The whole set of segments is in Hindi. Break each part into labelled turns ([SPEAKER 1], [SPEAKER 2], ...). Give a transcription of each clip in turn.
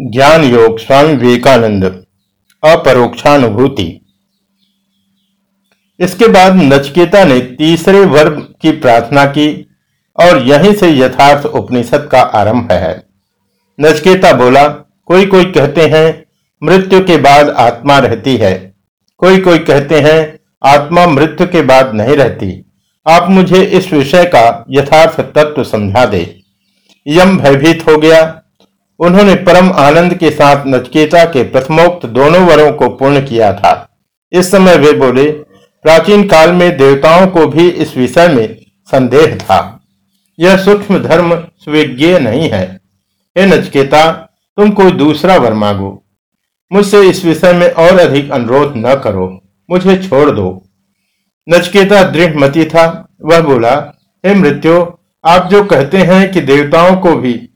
[SPEAKER 1] ज्ञान योग स्वामी विवेकानंद, अपरोक्षानुभूति। इसके बाद नचकेता ने तीसरे वर्ग की प्रार्थना की और यहीं से यथार्थ उपनिषद का आरंभ है। नचकेता बोला कोई कोई कहते हैं, मृत्यु के बाद आत्मा रहती है। कोई कोई कहते हैं, आत्मा मृत्यु के बाद नहीं रहती। आप मुझे इस विषय का यथार्थ तत्व समझा दे। यम भयभीत हो गया उन्होंने परम आनंद के साथ नचकेता के प्रथमोक्त दोनों वरों को पूर्ण किया था। इस समय वे बोले, प्राचीन काल में देवताओं को भी इस विषय में संदेह था। यह सूक्ष्म धर्म स्विज्ञ नहीं है। हे नचकेता तुम कोई दूसरा वर मांगो। मुझसे इस विषय में और अधिक अनुरोध न करो। मुझे छोड़ दो। नचकेता दृढ़ था। वह बोला, हे मृत्यु, आप जो कहते हैं कि देवताओं को भी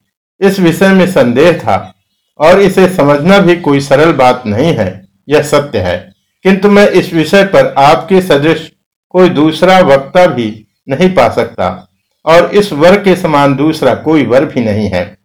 [SPEAKER 1] इस विषय में संदेह था, और इसे समझना भी कोई सरल बात नहीं है, यह सत्य है। किंतु मैं इस विषय पर आपके सदृश कोई दूसरा वक्ता भी नहीं पा सकता, और इस वर के समान दूसरा कोई वर भी नहीं है।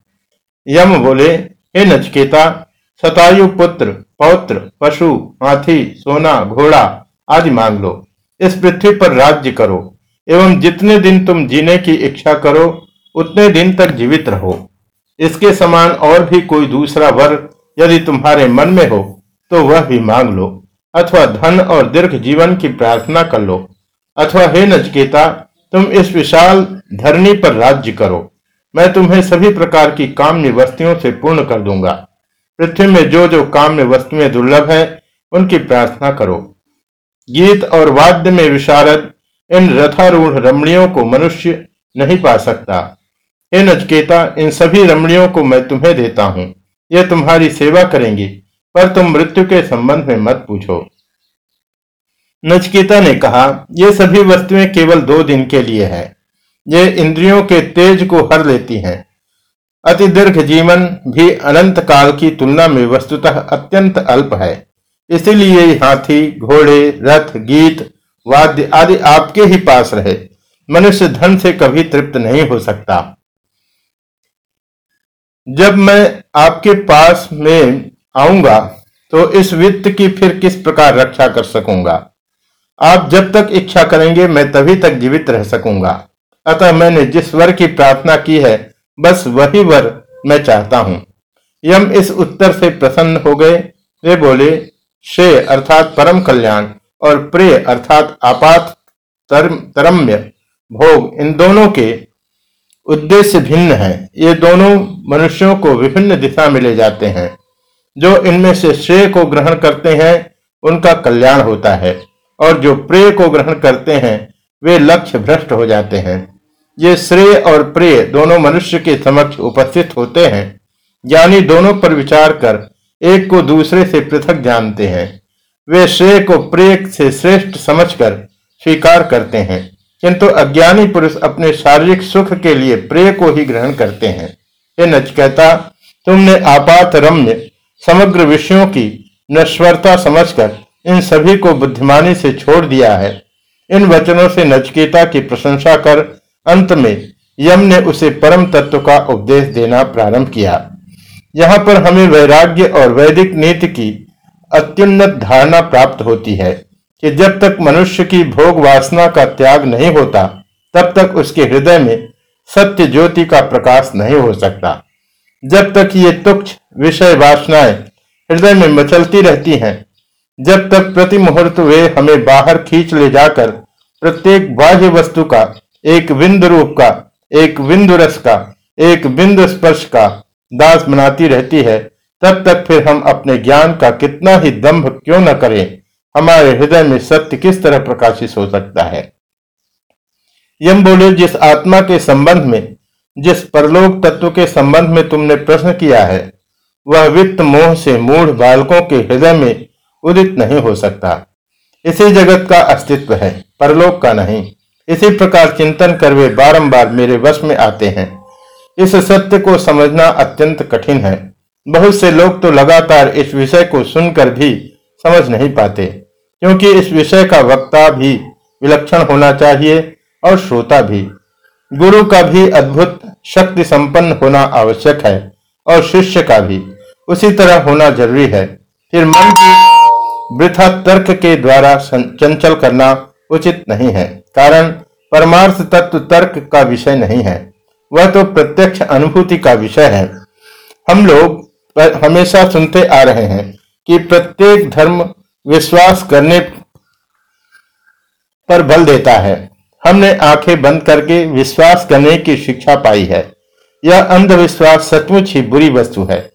[SPEAKER 1] यम बोले, हे नचकेता, सतायु पुत्र, पौत्र, पशु हाथी सोना, घोड़ा आदि मांग लो। इस पृथ्वी पर राज्य करो, एवं जितने दिन तुम जीने की इच्छा करो, उतने दिन तक जीवित रहो। इसके समान और भी कोई दूसरा वर यदि तुम्हारे मन में हो तो वह भी मांग लो, अथवा धन और दीर्घ जीवन की प्रार्थना कर लो, अथवा हे नचकेता, तुम इस विशाल धरनी पर राज्य करो। मैं तुम्हें सभी प्रकार की काम्य वस्तुओं से पूर्ण कर दूँगा। पृथ्वी में जो जो काम्य वस्तुएँ दुर्लभ है, उनकी प्रार्थना करो। गीत और वाद्य में विशारद इन रथारूढ़ रमणियों को मनुष्य नहीं पा सकता। हे नचकेता, इन सभी रमणियों को मैं तुम्हें देता हूँ। ये तुम्हारी सेवा करेंगी, पर तुम मृत्यु के संबंध में मत पूछो। नचकेता ने कहा, ये सभी वस्तुएँ केवल दो दिन के लिए है। ये इंद्रियों के तेज को हर लेती हैं। अति दीर्घ जीवन भी अनंत काल की तुलना में वस्तुतः अत्यंत अल्प है। इसीलिए हाथी, घोड़े, रथ, गीत, वाद्य आदि आपके ही पास रहे। मनुष्य धन से कभी तृप्त नहीं हो सकता। जब मैं आपके पास में आऊँगा तो इस वित्त की फिर किस प्रकार रक्षा कर सकूँगा? आप जब तक इच्छा करेंगे, मैं तभी तक जीवित रह सकूँगा। अतः मैंने जिस वर की प्रार्थना की है, बस वही वर मैं चाहता हूँ। यम इस उत्तर से प्रसन्न हो गए। वे बोले, श्रेय अर्थात परम कल्याण और प्रिय अर्थात आपात तरम्य भोग इन दोनों के उद्देश्य भिन्न है। ये दोनों मनुष्यों को विभिन्न दिशा में ले जाते हैं। जो इनमें से श्रेय को ग्रहण करते हैं, उनका कल्याण होता है। और जो प्रेय को ग्रहण करते हैं, वे लक्ष्य भ्रष्ट हो जाते हैं। ये श्रेय और प्रेय दोनों मनुष्य के समक्ष उपस्थित होते हैं। ज्ञानी दोनों पर विचार कर एक को दूसरे से पृथक जानते हैं। वे श्रेय को प्रेय से श्रेष्ठ समझकर स्वीकार करते हैं। किंतु अज्ञानी पुरुष अपने शारीरिक सुख के लिए प्रेय को ही ग्रहण करते हैं। ये नचकहता तुमने आपात रम्य, समग्र विषयों की नश्वरता समझकर इन सभी को बुद्धिमानी से छोड़ दिया है। इन वचनों से नचकेता की प्रशंसा कर, अंत में यम ने उसे परम तत्व का उपदेश देना प्रारंभ किया। यहाँ पर हमें वैराग्य और वैदिक नीति की अत्युन्नत धारणा प्राप्त होती है। कि जब तक मनुष्य की भोग वासना का त्याग नहीं होता, तब तक उसके हृदय में सत्य ज्योति का प्रकाश नहीं हो सकता। जब तक ये तुक्ष विषय वासनाएँ हृदय में मचलती रहती हैं, जब तक प्रति मुहूर्त वे हमें बाहर खींच ले जाकर प्रत्येक बाह्य वस्तु का, एक बिंदु रूप का, एक बिंदु रस का, एक बिंदु स्पर्श का दास बनाती रहती है, तब तक फिर हम अपने ज्ञान का कितना ही दम्भ क्यों न करें। हमारे हृदय में सत्य किस तरह प्रकाशित हो सकता है? यम बोले, जिस आत्मा के संबंध में, जिस परलोक तत्व के संबंध में तुमने प्रश्न किया है, वह वित्त मोह से मूढ़ बालकों के हृदय में उदित नहीं हो सकता। इसी जगत का अस्तित्व है, परलोक का नहीं। इसी प्रकार चिंतन कर वे बारम्बार मेरे वश में आते हैं। इस सत्य को समझना अत्यंत कठिन है। बहुत से लोग तो लगातार इस विषय को सुनकर भी समझ नहीं पाते। क्योंकि इस विषय का वक्ता भी विलक्षण होना चाहिए और श्रोता भी। गुरु का भी अद्भुत शक्ति संपन्न होना आवश्यक है और शिष्य का भी। उसी तरह होना ज़रूरी है। फिर मन की वृथा तर्क के द्वारा चंचल करना उचित नहीं है। कारण, परमार्थ तत्व तर्क का विषय नहीं है। वह तो प्रत्यक्ष अनुभूति का विषय है। हम लोग हमेशा सुनते आ रहे हैं कि प्रत्येक धर्म विश्वास करने पर बल देता है। हमने आँखें बंद करके विश्वास करने की शिक्षा पाई है। यह अंधविश्वास सचमुच ही बुरी वस्तु है।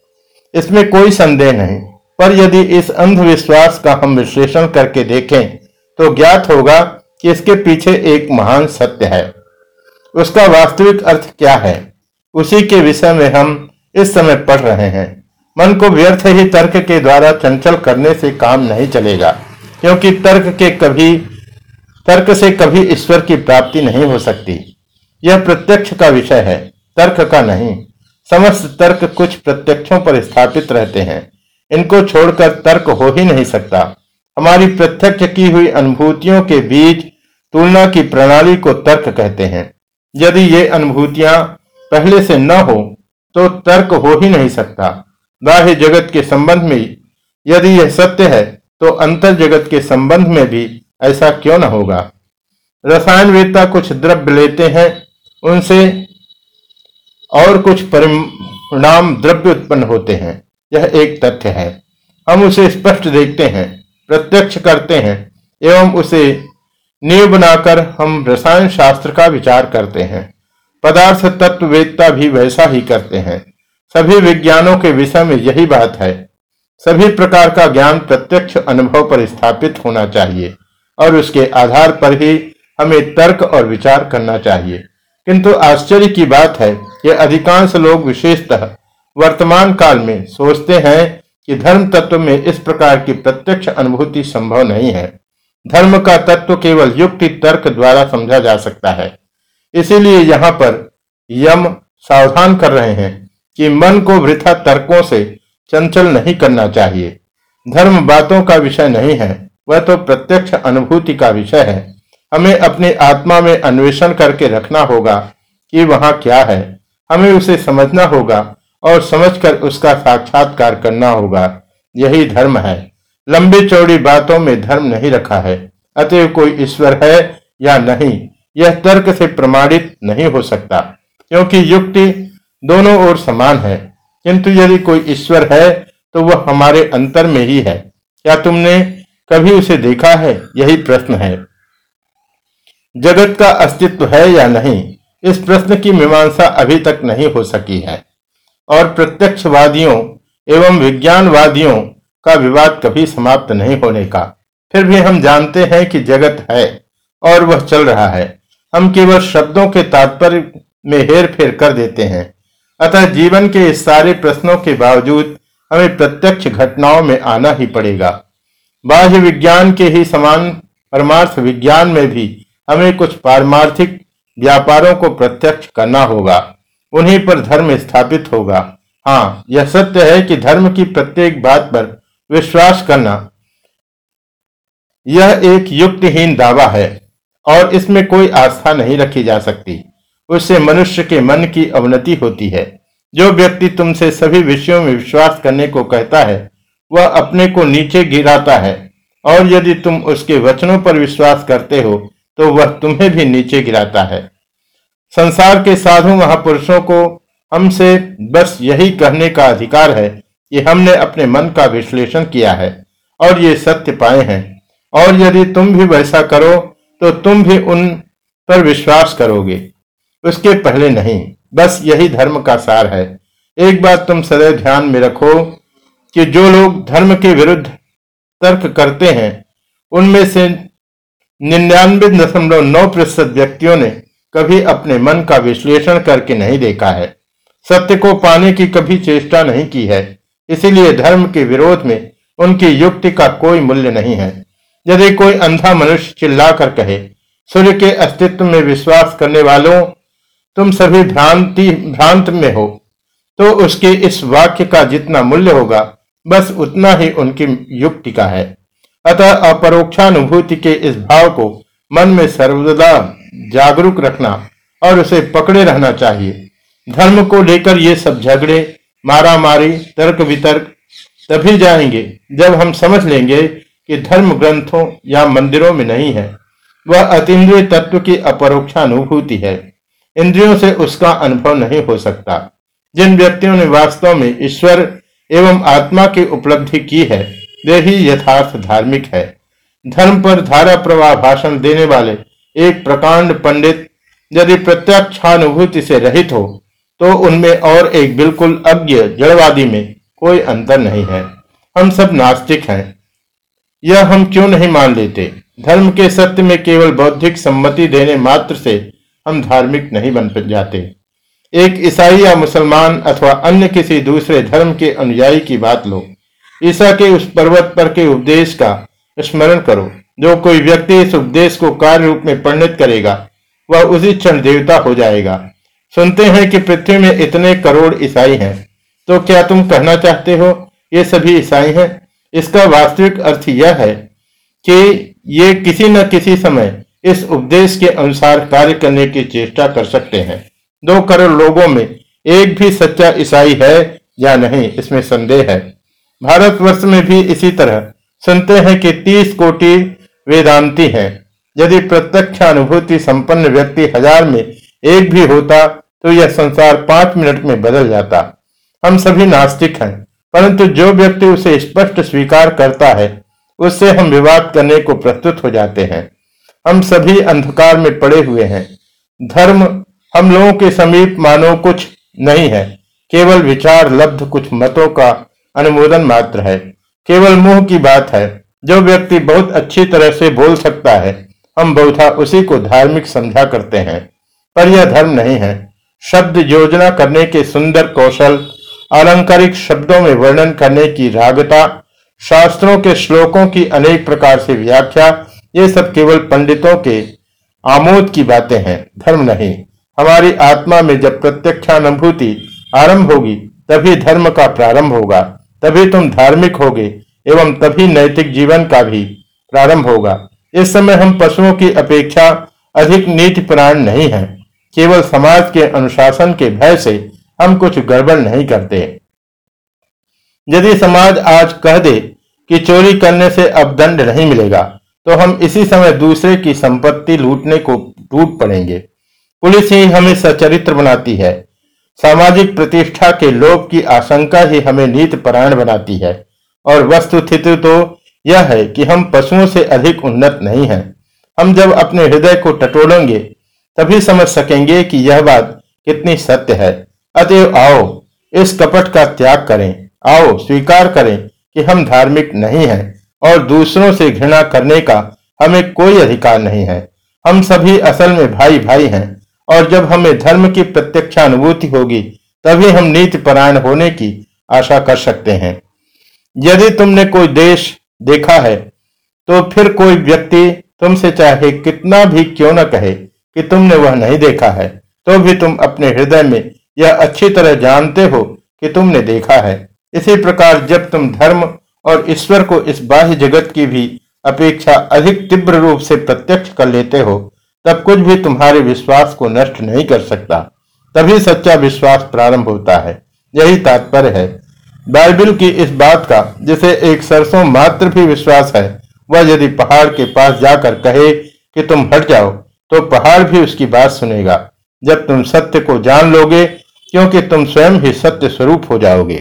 [SPEAKER 1] इसमें कोई संदेह नहीं। पर यदि इस अंधविश्वास का हम विश्लेषण करके देखें तो ज्ञात होगा कि इसके पीछे एक महान सत्य है। उसका वास्तविक अर्थ क्या है? उसी के विषय में हम इस समय पढ़ रहे हैं। मन को व्यर्थ ही तर्क के द्वारा चंचल करने से काम नहीं चलेगा, क्योंकि तर्क के कभी, तर्क से कभी ईश्वर की प्राप्ति नहीं हो सकती। यह प्रत्यक्ष का विषय है, तर्क का नहीं। समस्त तर्क कुछ प्रत्यक्षों पर स्थापित रहते हैं। इनको छोड़कर तर्क हो ही नहीं सकता। हमारी प्रत्यक्ष की हुई अनुभूतियों के बीच तुलना की प्रणाली को तर्क कहते हैं। यदि ये अनुभूतियाँ पहले से न हो तो तर्क हो ही नहीं सकता। बाह्य जगत के संबंध में यदि यह सत्य है तो अंतर जगत के संबंध में भी ऐसा क्यों न होगा? रसायन वेदता कुछ द्रव्य लेते हैं, उनसे और कुछ परिणाम द्रव्य उत्पन्न होते हैं। यह एक तथ्य है। हम उसे स्पष्ट देखते हैं, प्रत्यक्ष करते हैं, एवं उसे नींव बनाकर हम रसायन शास्त्र का विचार करते हैं। पदार्थ तत्व वेदता भी वैसा ही करते हैं। सभी विज्ञानों के विषय में यही बात है। सभी प्रकार का ज्ञान प्रत्यक्ष अनुभव पर स्थापित होना चाहिए और उसके आधार पर ही हमें तर्क और विचार करना चाहिए। किंतु आश्चर्य की बात है कि अधिकांश लोग विशेषतः वर्तमान काल में सोचते हैं कि धर्म तत्व में इस प्रकार की प्रत्यक्ष अनुभूति संभव नहीं है। धर्म का तत्व केवल युक्ति तर्क द्वारा समझा जा सकता है। इसीलिए यहाँ पर यम सावधान कर रहे हैं। कि मन को वृथा तर्कों से चंचल नहीं करना चाहिए। धर्म बातों का विषय नहीं है, वह तो प्रत्यक्ष अनुभूति का विषय है। हमें अपनी आत्मा में अन्वेषण करके रखना होगा कि वहाँ क्या है। हमें उसे समझना होगा और समझकर उसका साक्षात्कार करना होगा। यही धर्म है। लंबी चौड़ी बातों में धर्म नहीं रखा है। अतएव कोई ईश्वर है या नहीं, यह तर्क से प्रमाणित नहीं हो सकता, क्योंकि युक्ति दोनों ओर समान है। किंतु यदि कोई ईश्वर है तो वह हमारे अंतर में ही है। क्या तुमने कभी उसे देखा है? यही प्रश्न है। जगत का अस्तित्व है या नहीं? इस प्रश्न की मीमांसा अभी तक नहीं हो सकी है। और प्रत्यक्षवादियों एवं विज्ञानवादियों का विवाद कभी समाप्त नहीं होने का। फिर भी हम जानते हैं कि जगत है और वह चल रहा है। हम केवल शब्दों के तात्पर्य में हेर फेर कर देते हैं। अतः जीवन के इस सारे प्रश्नों के बावजूद हमें प्रत्यक्ष घटनाओं में आना ही पड़ेगा। बाह्य विज्ञान के ही समान परमार्थ विज्ञान में भी हमें कुछ पारमार्थिक व्यापारों को प्रत्यक्ष करना होगा। उन्हीं पर धर्म स्थापित होगा। हाँ यह सत्य है कि धर्म की प्रत्येक बात पर विश्वास करना यह एक युक्तिहीन दावा है और इसमें कोई आस्था नहीं रखी जा सकती। उससे मनुष्य के मन की अवनति होती है। जो व्यक्ति तुमसे सभी विषयों में विश्वास करने को कहता है, वह अपने को नीचे गिराता है। और यदि तुम उसके वचनों पर विश्वास करते हो तो वह तुम्हें भी नीचे गिराता है। संसार के साधु महापुरुषों को हमसे बस यही कहने का अधिकार है कि हमने अपने मन का विश्लेषण किया है, और ये सत्य पाए हैं। और यदि तुम भी वैसा करो तो तुम भी उन पर विश्वास करोगे। उसके पहले नहीं। बस यही धर्म का सार है। एक बात तुम सदैव ध्यान में रखो कि जो लोग धर्म के विरुद्ध तर्क करते हैं, उनमें से निन्यानवे दशमलव नौ प्रतिशत व्यक्तियों ने कभी अपने मन का विश्लेषण करके नहीं देखा है। सत्य को पाने की कभी चेष्टा नहीं की है। इसीलिए धर्म के विरोध में उनकी युक्ति का कोई मूल्य नहीं है। यदि कोई अंधा मनुष्य चिल्लाकर कहे, सूर्य के अस्तित्व में विश्वास करने वालों तुम सभी भ्रांति, भ्रांत में हो तो उसके इस वाक्य का जितना मूल्य होगा, बस उतना ही उनकी युक्ति का है। अतः अपरोक्षानुभूति के इस भाव को मन में सर्वदा जागरूक रखना और उसे पकड़े रहना चाहिए। धर्म को लेकर ये सब झगड़े मारा मारी तर्क वितर्क तभी जाएँगे जब हम समझ लेंगे कि धर्म ग्रंथों या मंदिरों में नहीं है। वह अतीन्द्रिय तत्व की अपरोक्षानुभूति है। इंद्रियों से उसका अनुभव नहीं हो सकता। जिन व्यक्तियों ने वास्तव में ईश्वर एवं आत्मा की उपलब्धि की है, वे ही यथार्थ धार्मिक है। धर्म पर धारा प्रवाह भाषण देने वाले एक प्रकांड पंडित यदि प्रत्यक्षानुभूति से रहित हो तो उनमें और एक बिल्कुल अज्ञ जड़वादी में कोई अंतर नहीं है। हम सब नास्तिक हैं। यह हम क्यों नहीं मान लेते? धर्म के सत्य में केवल बौद्धिक सम्मति देने मात्र से हम धार्मिक नहीं बन जाते। एक ईसाई या मुसलमान अथवा अन्य किसी दूसरे धर्म के अनुयायी की बात लो। ईसा के उस पर्वत पर के उपदेश का स्मरण करो। जो कोई व्यक्ति इस उपदेश को कार्य रूप में परिणत करेगा, वह उसी क्षण देवता हो जाएगा। सुनते हैं कि पृथ्वी में इतने करोड़ ईसाई हैं। तो क्या तुम कहना चाहते हो, ये सभी ईसाई हैं? इसका वास्तविक अर्थ यह है कि ये किसी न किसी समय इस उपदेश के अनुसार कार्य करने की चेष्टा कर सकते हैं। दो करोड़ लोगों में एक भी सच्चा ईसाई है या नहीं, इसमें संदेह है। भारतवर्ष में भी इसी तरह। सुनते हैं कि तीस कोटि वेदांती हैं। यदि प्रत्यक्ष अनुभूति संपन्न व्यक्ति हज़ार में एक भी होता तो यह संसार पाँच मिनट में बदल जाता। हम सभी नास्तिक हैं, परंतु जो व्यक्ति उसे स्पष्ट स्वीकार करता है, उससे हम विवाद करने को प्रस्तुत हो जाते हैं। हम सभी अंधकार में पड़े हुए हैं। धर्म हम लोगों के समीप मानो कुछ नहीं है। केवल विचार लब्ध कुछ मतों का अनुमोदन मात्र है। केवल मुँह की बात है। जो व्यक्ति बहुत अच्छी तरह से बोल सकता है, हम बहुधा उसी को धार्मिक समझा करते हैं। पर यह धर्म नहीं है। शब्द योजना करने के सुंदर कौशल आलंकारिक शब्दों में वर्णन करने की रागता, शास्त्रों के श्लोकों की अनेक प्रकार से व्याख्या ये सब केवल पंडितों के आमोद की बातें हैं, धर्म नहीं। हमारी आत्मा में जब प्रत्यक्षानुभूति आरंभ होगी, तभी धर्म का प्रारंभ होगा, तभी तुम धार्मिक होगे, एवं तभी नैतिक जीवन का भी प्रारंभ होगा। इस समय हम पशुओं की अपेक्षा अधिक नीति प्राण नहीं है। केवल समाज के अनुशासन के भय से हम कुछ गड़बड़ नहीं करते। यदि समाज आज कह दे कि चोरी करने से अब दंड नहीं मिलेगा तो हम इसी समय दूसरे की संपत्ति लूटने को टूट पड़ेंगे। पुलिस ही हमें सचरित्र बनाती है। सामाजिक प्रतिष्ठा के लोभ की आशंका ही हमें नीत परायण बनाती है। और वस्तुस्थित तो यह है कि हम पशुओं से अधिक उन्नत नहीं हैं। हम जब अपने हृदय को टटोलेंगे, तभी समझ सकेंगे कि यह बात कितनी सत्य है। अतएव आओ, इस कपट का त्याग करें। आओ, स्वीकार करें कि हम धार्मिक नहीं हैं। और दूसरों से घृणा करने का हमें कोई अधिकार नहीं है। हम सभी असल में भाई भाई हैं और जब हमें धर्म की प्रत्यक्षानुभूति होगी, तभी हम नीति परायण होने की आशा कर सकते हैं। यदि तुमने कोई देश देखा है तो फिर कोई व्यक्ति तुमसे चाहे कितना भी क्यों न कहे कि तुमने वह नहीं देखा है तो भी तुम अपने हृदय में यह अच्छी तरह जानते हो कि तुमने देखा है। इसी प्रकार जब तुम धर्म और ईश्वर को इस बाह्य जगत की भी अपेक्षा अधिक तीव्र रूप से प्रत्यक्ष कर लेते हो, तब कुछ भी तुम्हारे विश्वास को नष्ट नहीं कर सकता। तभी सच्चा विश्वास प्रारंभ होता है। यही तात्पर्य है। बाइबल की इस बात का, जिसे एक सरसों मात्र भी विश्वास है, वह यदि पहाड़ के पास जाकर कहे कि तुम हट जाओ तो पहाड़ भी उसकी बात सुनेगा। जब तुम सत्य को जान लोगे, क्योंकि तुम स्वयं ही सत्य स्वरूप हो जाओगे।